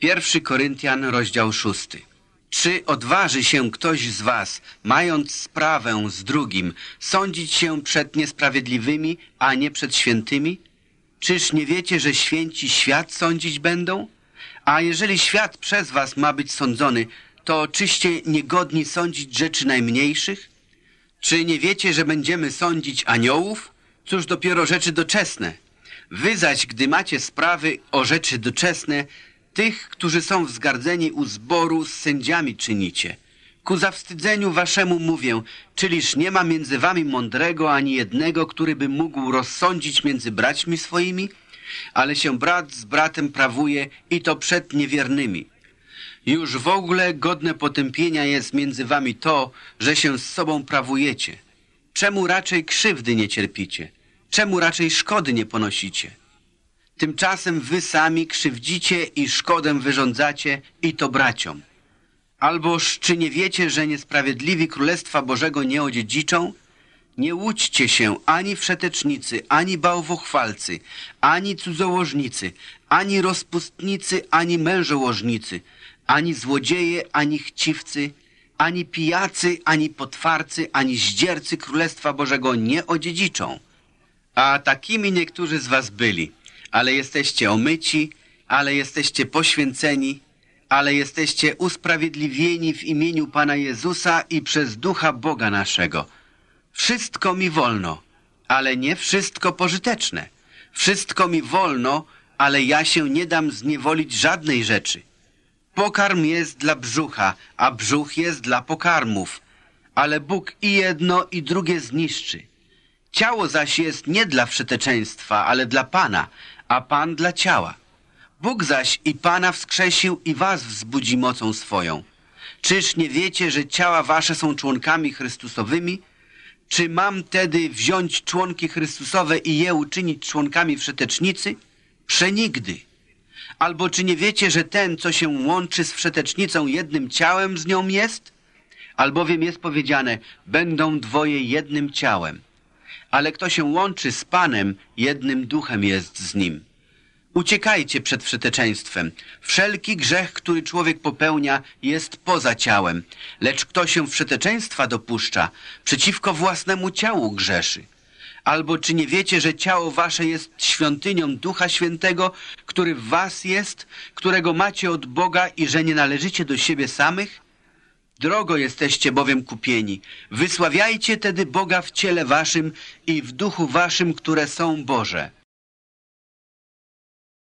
Pierwszy Koryntian, rozdział szósty. Czy odważy się ktoś z was, mając sprawę z drugim, sądzić się przed niesprawiedliwymi, a nie przed świętymi? Czyż nie wiecie, że święci świat sądzić będą? A jeżeli świat przez was ma być sądzony, to czyście niegodni sądzić rzeczy najmniejszych? Czy nie wiecie, że będziemy sądzić aniołów? Cóż dopiero rzeczy doczesne. Wy zaś, gdy macie sprawy o rzeczy doczesne, tych, którzy są wzgardzeni u zboru, z sędziami czynicie. Ku zawstydzeniu waszemu mówię, czyliż nie ma między wami mądrego ani jednego, który by mógł rozsądzić między braćmi swoimi? Ale się brat z bratem prawuje i to przed niewiernymi. Już w ogóle godne potępienia jest między wami to, że się z sobą prawujecie. Czemu raczej krzywdy nie cierpicie? Czemu raczej szkody nie ponosicie? Tymczasem wy sami krzywdzicie i szkodę wyrządzacie i to braciom. Alboż czy nie wiecie, że niesprawiedliwi Królestwa Bożego nie odziedziczą? Nie łudźcie się ani wszetecznicy, ani bałwochwalcy, ani cudzołożnicy, ani rozpustnicy, ani mężołożnicy, ani złodzieje, ani chciwcy, ani pijacy, ani potwarcy, ani zdziercy Królestwa Bożego nie odziedziczą. A takimi niektórzy z was byli – ale jesteście omyci, ale jesteście poświęceni, ale jesteście usprawiedliwieni w imieniu Pana Jezusa i przez Ducha Boga naszego. Wszystko mi wolno, ale nie wszystko pożyteczne. Wszystko mi wolno, ale ja się nie dam zniewolić żadnej rzeczy. Pokarm jest dla brzucha, a brzuch jest dla pokarmów, ale Bóg i jedno i drugie zniszczy. Ciało zaś jest nie dla wszeteczeństwa, ale dla Pana, a Pan dla ciała. Bóg zaś i Pana wskrzesił i was wzbudzi mocą swoją. Czyż nie wiecie, że ciała wasze są członkami Chrystusowymi? Czy mam tedy wziąć członki Chrystusowe i je uczynić członkami wszetecznicy? Przenigdy. Albo czy nie wiecie, że ten, co się łączy z wszetecznicą jednym ciałem z nią jest? Albowiem jest powiedziane, będą dwoje jednym ciałem ale kto się łączy z Panem, jednym duchem jest z Nim. Uciekajcie przed wszeteczeństwem. Wszelki grzech, który człowiek popełnia, jest poza ciałem, lecz kto się wszeteczeństwa dopuszcza, przeciwko własnemu ciału grzeszy. Albo czy nie wiecie, że ciało wasze jest świątynią Ducha Świętego, który w was jest, którego macie od Boga i że nie należycie do siebie samych? Drogo jesteście bowiem kupieni. Wysławiajcie tedy Boga w ciele waszym i w duchu waszym, które są Boże.